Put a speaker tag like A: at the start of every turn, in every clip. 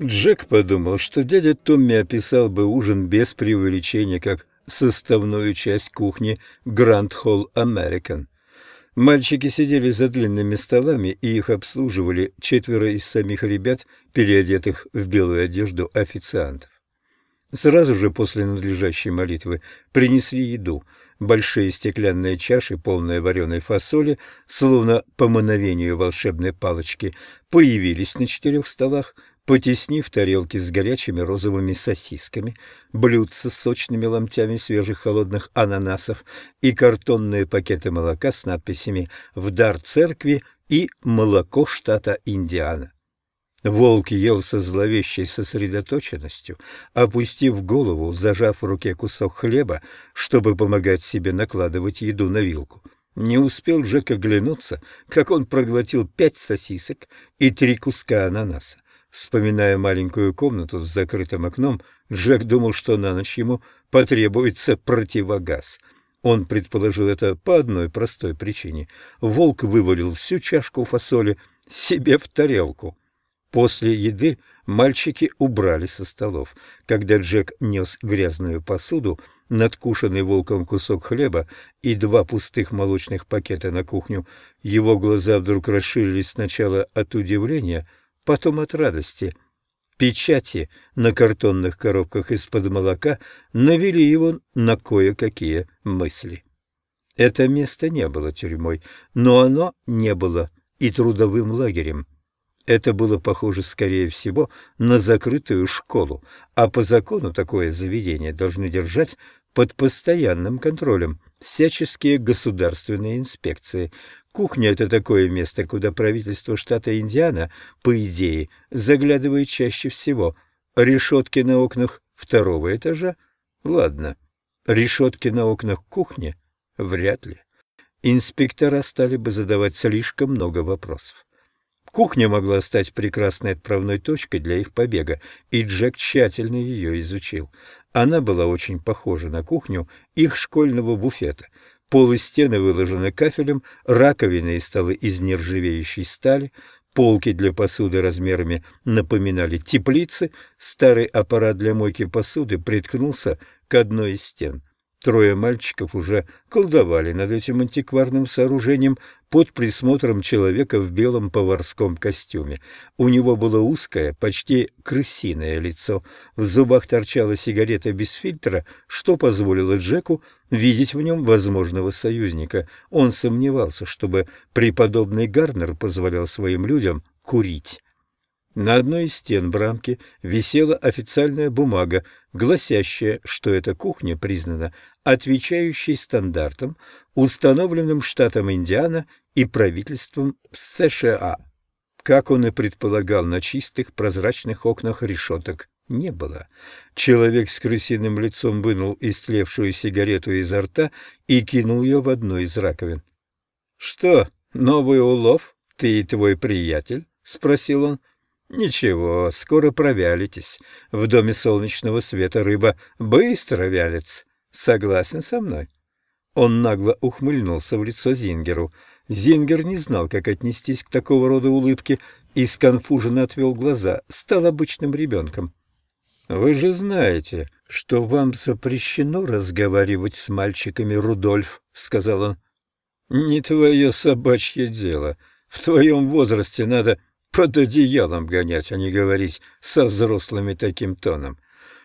A: Джек подумал, что дядя Томми описал бы ужин без преувеличения как составную часть кухни Гранд Холл Американ. Мальчики сидели за длинными столами, и их обслуживали четверо из самих ребят, переодетых в белую одежду официантов. Сразу же после надлежащей молитвы принесли еду. Большие стеклянные чаши, полные вареной фасоли, словно по мановению волшебной палочки, появились на четырех столах, потеснив тарелки с горячими розовыми сосисками, блюдца с сочными ломтями свежих холодных ананасов и картонные пакеты молока с надписями «В дар церкви» и «Молоко штата Индиана». Волк ел со зловещей сосредоточенностью, опустив голову, зажав в руке кусок хлеба, чтобы помогать себе накладывать еду на вилку. Не успел Джек оглянуться, как он проглотил пять сосисок и три куска ананаса. Вспоминая маленькую комнату с закрытым окном, Джек думал, что на ночь ему потребуется противогаз. Он предположил это по одной простой причине. Волк вывалил всю чашку фасоли себе в тарелку. После еды мальчики убрали со столов. Когда Джек нес грязную посуду, надкушенный волком кусок хлеба и два пустых молочных пакета на кухню, его глаза вдруг расширились сначала от удивления, потом от радости. Печати на картонных коробках из-под молока навели его на кое-какие мысли. Это место не было тюрьмой, но оно не было и трудовым лагерем. Это было похоже, скорее всего, на закрытую школу, а по закону такое заведение должны держать под постоянным контролем всяческие государственные инспекции. Кухня – это такое место, куда правительство штата Индиана, по идее, заглядывает чаще всего. Решетки на окнах второго этажа? Ладно. Решетки на окнах кухни? Вряд ли. Инспектора стали бы задавать слишком много вопросов. Кухня могла стать прекрасной отправной точкой для их побега, и Джек тщательно ее изучил. Она была очень похожа на кухню их школьного буфета. Пол и стены выложены кафелем, раковины и столы из нержавеющей стали, полки для посуды размерами напоминали теплицы, старый аппарат для мойки посуды приткнулся к одной из стен. Трое мальчиков уже колдовали над этим антикварным сооружением под присмотром человека в белом поварском костюме. У него было узкое, почти крысиное лицо. В зубах торчала сигарета без фильтра, что позволило Джеку видеть в нем возможного союзника. Он сомневался, чтобы преподобный Гарнер позволял своим людям курить. На одной из стен брамки висела официальная бумага, гласящая, что эта кухня признана отвечающей стандартам, установленным штатом Индиана и правительством США. Как он и предполагал, на чистых прозрачных окнах решеток не было. Человек с крысиным лицом вынул истлевшую сигарету изо рта и кинул ее в одну из раковин. — Что, новый улов, ты и твой приятель? — спросил он. Ничего, скоро провялитесь. В доме солнечного света рыба быстро вялится. Согласен со мной? Он нагло ухмыльнулся в лицо Зингеру. Зингер не знал, как отнестись к такого рода улыбке, и сконфуженно отвел глаза, стал обычным ребенком. «Вы же знаете, что вам запрещено разговаривать с мальчиками, Рудольф», — сказал он. «Не твое собачье дело. В твоем возрасте надо под одеялом гонять, а не говорить со взрослыми таким тоном.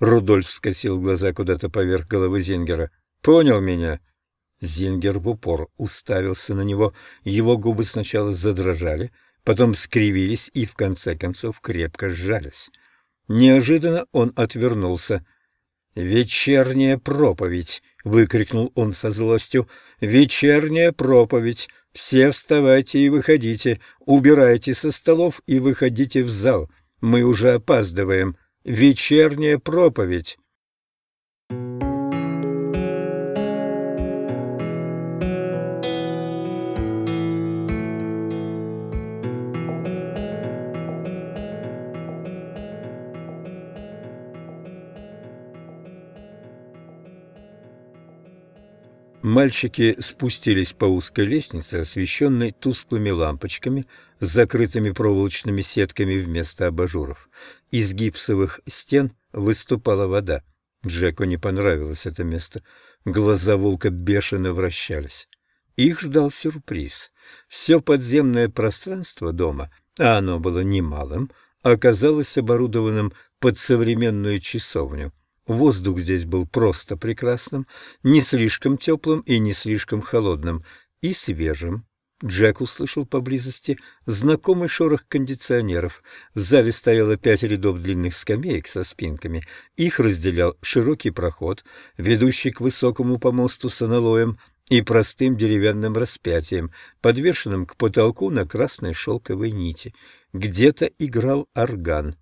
A: Рудольф скосил глаза куда-то поверх головы Зингера. «Понял меня?» Зингер в упор уставился на него. Его губы сначала задрожали, потом скривились и, в конце концов, крепко сжались. Неожиданно он отвернулся. «Вечерняя проповедь!» — выкрикнул он со злостью. «Вечерняя проповедь! Все вставайте и выходите, убирайте со столов и выходите в зал. Мы уже опаздываем. Вечерняя проповедь. Мальчики спустились по узкой лестнице, освещенной тусклыми лампочками с закрытыми проволочными сетками вместо абажуров. Из гипсовых стен выступала вода. Джеку не понравилось это место. Глаза волка бешено вращались. Их ждал сюрприз. Все подземное пространство дома, а оно было немалым, оказалось оборудованным под современную часовню. Воздух здесь был просто прекрасным, не слишком теплым и не слишком холодным, и свежим. Джек услышал поблизости знакомый шорох кондиционеров. В зале стояло пять рядов длинных скамеек со спинками. Их разделял широкий проход, ведущий к высокому помосту с аналоем и простым деревянным распятием, подвешенным к потолку на красной шелковой нити. Где-то играл орган.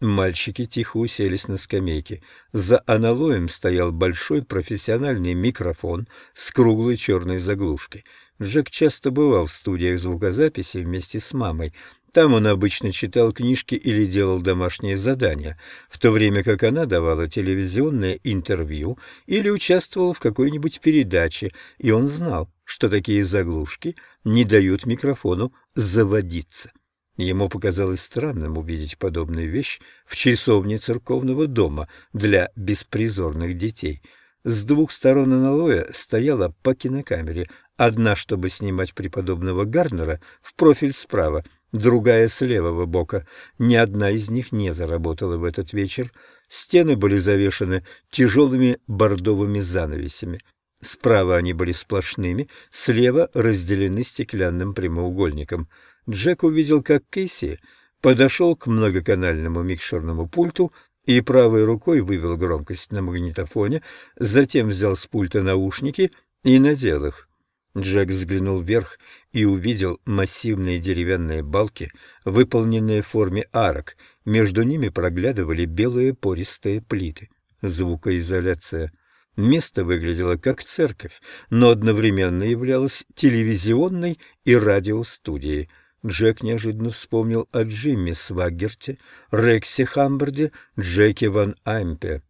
A: Мальчики тихо уселись на скамейке. За аналоем стоял большой профессиональный микрофон с круглой черной заглушкой. Джек часто бывал в студиях звукозаписи вместе с мамой. Там он обычно читал книжки или делал домашние задания, в то время как она давала телевизионное интервью или участвовала в какой-нибудь передаче, и он знал, что такие заглушки не дают микрофону заводиться. Ему показалось странным увидеть подобную вещь в часовне церковного дома для беспризорных детей. С двух сторон аналоя стояла по кинокамере, одна, чтобы снимать преподобного Гарнера в профиль справа, другая с левого бока. Ни одна из них не заработала в этот вечер. Стены были завешаны тяжелыми бордовыми занавесями. Справа они были сплошными, слева разделены стеклянным прямоугольником — Джек увидел, как Кейси подошел к многоканальному микшерному пульту и правой рукой вывел громкость на магнитофоне, затем взял с пульта наушники и надел их. Джек взглянул вверх и увидел массивные деревянные балки, выполненные в форме арок. Между ними проглядывали белые пористые плиты. Звукоизоляция. Место выглядело как церковь, но одновременно являлось телевизионной и радиостудией. Джек неожиданно вспомнил о Джимми Сваггерте, Рексе Хамберде, Джеке Ван Ампе.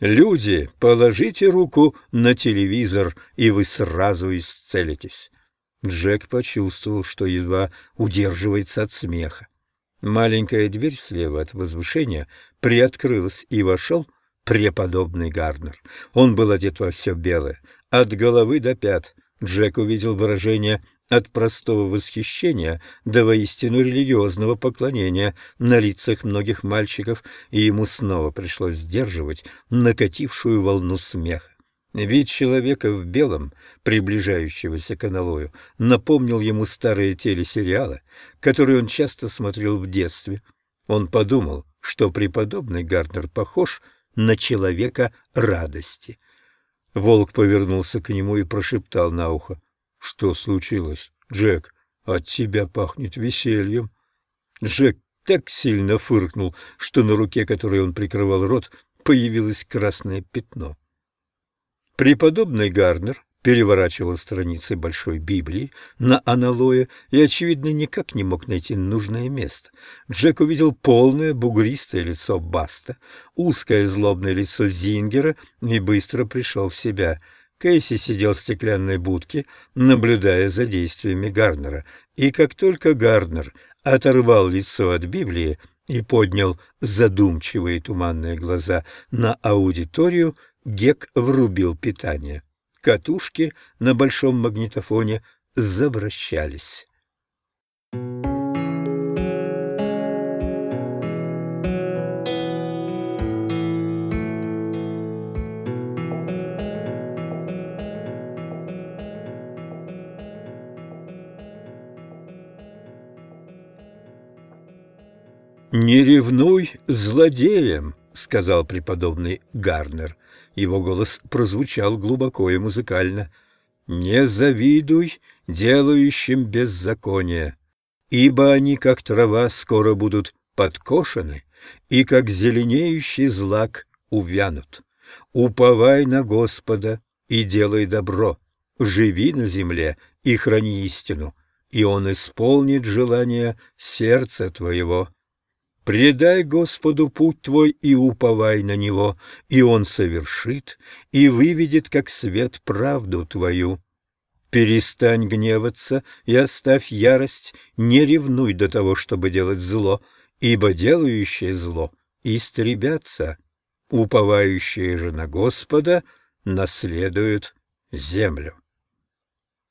A: «Люди, положите руку на телевизор, и вы сразу исцелитесь». Джек почувствовал, что едва удерживается от смеха. Маленькая дверь слева от возвышения приоткрылась, и вошел преподобный Гарнер. Он был одет во все белое, от головы до пят. Джек увидел выражение от простого восхищения до воистину религиозного поклонения на лицах многих мальчиков, и ему снова пришлось сдерживать накатившую волну смеха. Вид человека в белом, приближающегося к аналою, напомнил ему старые телесериалы, которые он часто смотрел в детстве. Он подумал, что преподобный Гарднер похож на человека радости. Волк повернулся к нему и прошептал на ухо — что случилось, Джек? От тебя пахнет весельем. Джек так сильно фыркнул, что на руке, которой он прикрывал рот, появилось красное пятно. Преподобный Гарнер переворачивал страницы Большой Библии на аналое и, очевидно, никак не мог найти нужное место. Джек увидел полное бугристое лицо Баста, узкое злобное лицо Зингера и быстро пришел в себя — Кейси сидел в стеклянной будке, наблюдая за действиями Гарнера, и как только Гарнер оторвал лицо от Библии и поднял задумчивые туманные глаза на аудиторию, Гек врубил питание. Катушки на большом магнитофоне завращались. «Не ревнуй злодеям», — сказал преподобный Гарнер. Его голос прозвучал глубоко и музыкально. «Не завидуй делающим беззаконие, ибо они, как трава, скоро будут подкошены, и как зеленеющий злак увянут. Уповай на Господа и делай добро, живи на земле и храни истину, и Он исполнит желание сердца твоего». Предай Господу путь твой и уповай на Него, и Он совершит и выведет, как свет, правду твою. Перестань гневаться и оставь ярость, не ревнуй до того, чтобы делать зло, ибо делающее зло истребятся, уповающие же на Господа наследуют землю.